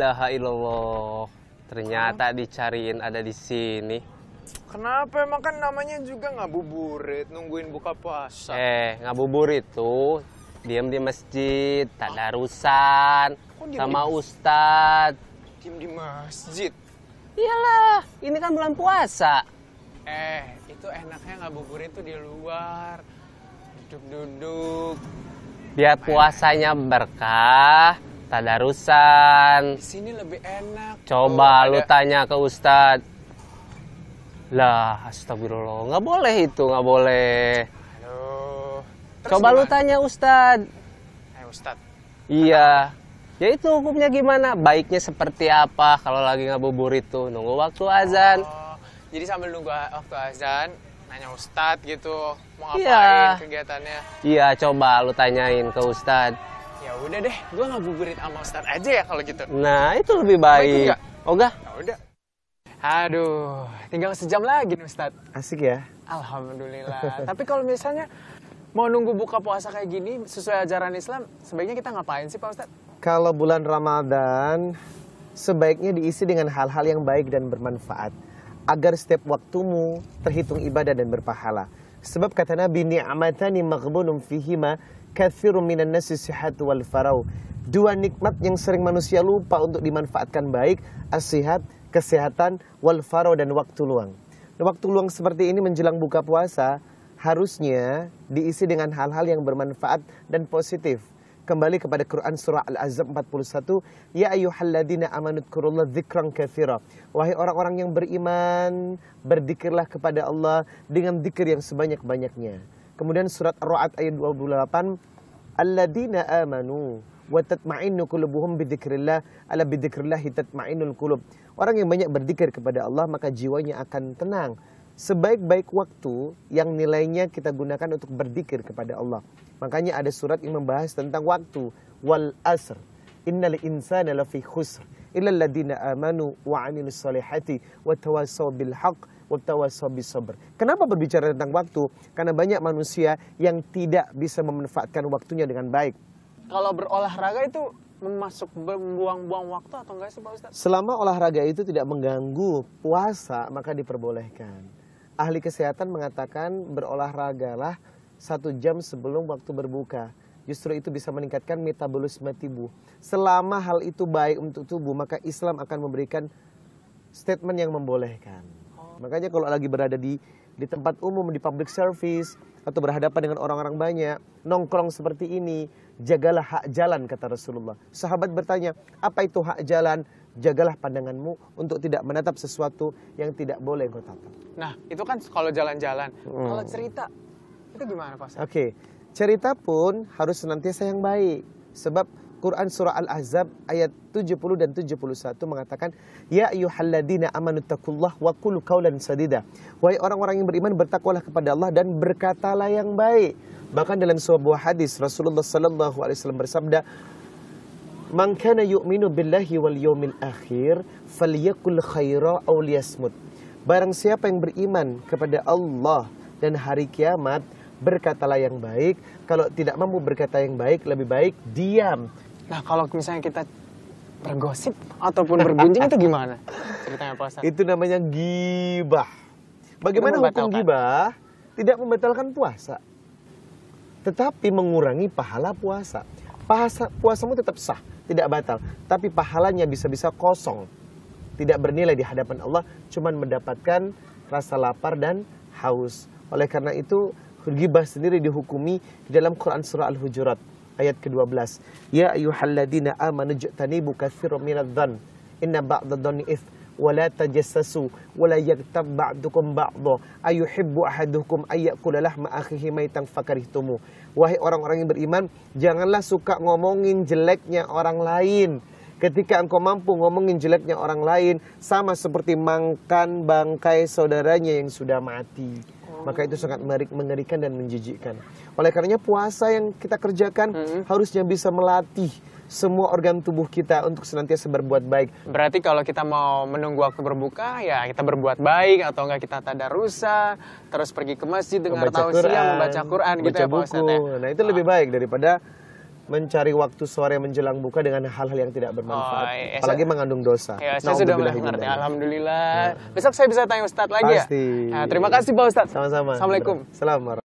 ilaha illallah. Ternyata dicariin ada di sini. Kenapa emang kan namanya juga ngabuburit nungguin buka puasa. Eh, ngabuburit tuh diam di masjid, tadarusan Kok diem sama di- ustad. Diem di masjid. Iyalah, ini kan bulan puasa. Eh, itu enaknya ngabuburit tuh di luar. Duduk-duduk. Biar puasanya berkah, tadarusan. Di sini lebih enak. Coba Tuh, lu ada- tanya ke ustad. Lah, astagfirullah, nggak boleh itu, nggak boleh. Aduh. Terus Coba lu gimana? tanya ustad. Eh, Ustad. Iya. Ya itu hukumnya gimana? Baiknya seperti apa kalau lagi ngabuburit tuh? Nunggu waktu azan. Oh, jadi sambil nunggu waktu azan, nanya Ustad gitu. Mau ngapain Iya. kegiatannya. Iya, coba lu tanyain ke ustad. Ya udah deh, gua ngabuburit sama Ustad aja ya kalau gitu. Nah, itu lebih baik. nggak? Oga? Ya udah. Aduh, tinggal sejam lagi nih Ustad. Asik ya? Alhamdulillah. Tapi kalau misalnya mau nunggu buka puasa kayak gini sesuai ajaran Islam, sebaiknya kita ngapain sih Pak Ustadz? Kalau bulan Ramadan sebaiknya diisi dengan hal-hal yang baik dan bermanfaat agar setiap waktumu terhitung ibadah dan berpahala. Sebab kata Nabi ni'matani maghbunum fihima katsirun minan nasi sihatu wal farau. Dua nikmat yang sering manusia lupa untuk dimanfaatkan baik, as-sihat, kesehatan, wal farau dan waktu luang. Waktu luang seperti ini menjelang buka puasa harusnya diisi dengan hal-hal yang bermanfaat dan positif. Kembali kepada Quran surah Al-Azab 41, Ya ayyuhalladzina amanu dzkurullah dzikran katsira. Wahai orang-orang yang beriman, berzikirlah kepada Allah dengan zikir yang sebanyak-banyaknya. Kemudian surat Ar-Ra'd ayat 28, Alladzina amanu wa tatma'innu qulubuhum bidzikrillah ala bidzikrillah tatma'innul qulub. Orang yang banyak berzikir kepada Allah maka jiwanya akan tenang. Sebaik-baik waktu yang nilainya kita gunakan untuk berzikir kepada Allah. Makanya ada surat yang membahas tentang waktu wal asr. Innal insana lafi khusr illa alladziina amanu wa 'amilus solihati wa tawassaw bil haqq wa tawassaw bis sabr. Kenapa berbicara tentang waktu? Karena banyak manusia yang tidak bisa memanfaatkan waktunya dengan baik. Kalau berolahraga itu memasuk membuang-buang waktu atau enggak sih Pak Ustadz? Selama olahraga itu tidak mengganggu puasa, maka diperbolehkan. Ahli kesehatan mengatakan berolahragalah satu jam sebelum waktu berbuka. Justru itu bisa meningkatkan metabolisme tubuh. Selama hal itu baik untuk tubuh, maka Islam akan memberikan statement yang membolehkan. Makanya kalau lagi berada di di tempat umum, di public service, atau berhadapan dengan orang-orang banyak, nongkrong seperti ini, jagalah hak jalan, kata Rasulullah. Sahabat bertanya, apa itu hak jalan? Jagalah pandanganmu untuk tidak menatap sesuatu yang tidak boleh engkau tatap. Nah, itu kan kalau jalan-jalan. Hmm. Kalau cerita, itu gimana Pak? Oke, cerita pun harus senantiasa yang baik. Sebab Quran surah Al-Ahzab ayat 70 dan 71 mengatakan, Ya ayyuhalladzina amanu taqullah wa qulu qawlan sadida. Wahai orang-orang yang beriman bertakwalah kepada Allah dan berkatalah yang baik. Bahkan dalam sebuah hadis Rasulullah sallallahu alaihi wasallam bersabda, Man kana yu'minu billahi wal yawmil akhir falyakul khaira aw liyasmut. Barang siapa yang beriman kepada Allah dan hari kiamat, berkatalah yang baik. Kalau tidak mampu berkata yang baik, lebih baik diam. Nah, kalau misalnya kita bergosip ataupun bergunjing itu gimana? Ceritanya Pak Ustadz? Itu namanya gibah. Bagaimana hukum gibah? Tidak membatalkan puasa. Tetapi mengurangi pahala puasa. Puasa puasamu tetap sah, tidak batal, tapi pahalanya bisa-bisa kosong. Tidak bernilai di hadapan Allah, cuman mendapatkan rasa lapar dan haus. Oleh karena itu, gibah sendiri dihukumi di dalam Quran surah Al-Hujurat ayat ke-12. Ya ayyuhalladzina amanu jtanibu katsiran minadh-dhann inna ba'dadh-dhanni its wa la tajassasu wa la yaghtab ba'dukum ba'dha ayuhibbu ahadukum ayyakula lahma akhihi maitan fakarihtumu. Wahai orang-orang yang beriman, janganlah suka ngomongin jeleknya orang lain. Ketika engkau mampu ngomongin jeleknya orang lain, sama seperti makan bangkai saudaranya yang sudah mati. Maka itu sangat mengeri- mengerikan dan menjijikkan. Oleh karenanya puasa yang kita kerjakan harusnya bisa melatih semua organ tubuh kita untuk senantiasa berbuat baik. Berarti kalau kita mau menunggu waktu berbuka, ya kita berbuat baik atau enggak kita tadarusa, terus pergi ke masjid dengar tausiah, membaca Quran gitu membaca ya Pak buku. Ya. Nah, itu lebih baik daripada mencari waktu sore menjelang buka dengan hal-hal yang tidak bermanfaat, Oh, iya. apalagi mengandung dosa. Ya, saya sudah mengerti. Alhamdulillah. Besok saya bisa tanya Ustadz lagi Pasti. ya? Nah, terima kasih Pak Ustadz. Sama-sama. Assalamualaikum. Assalamualaikum.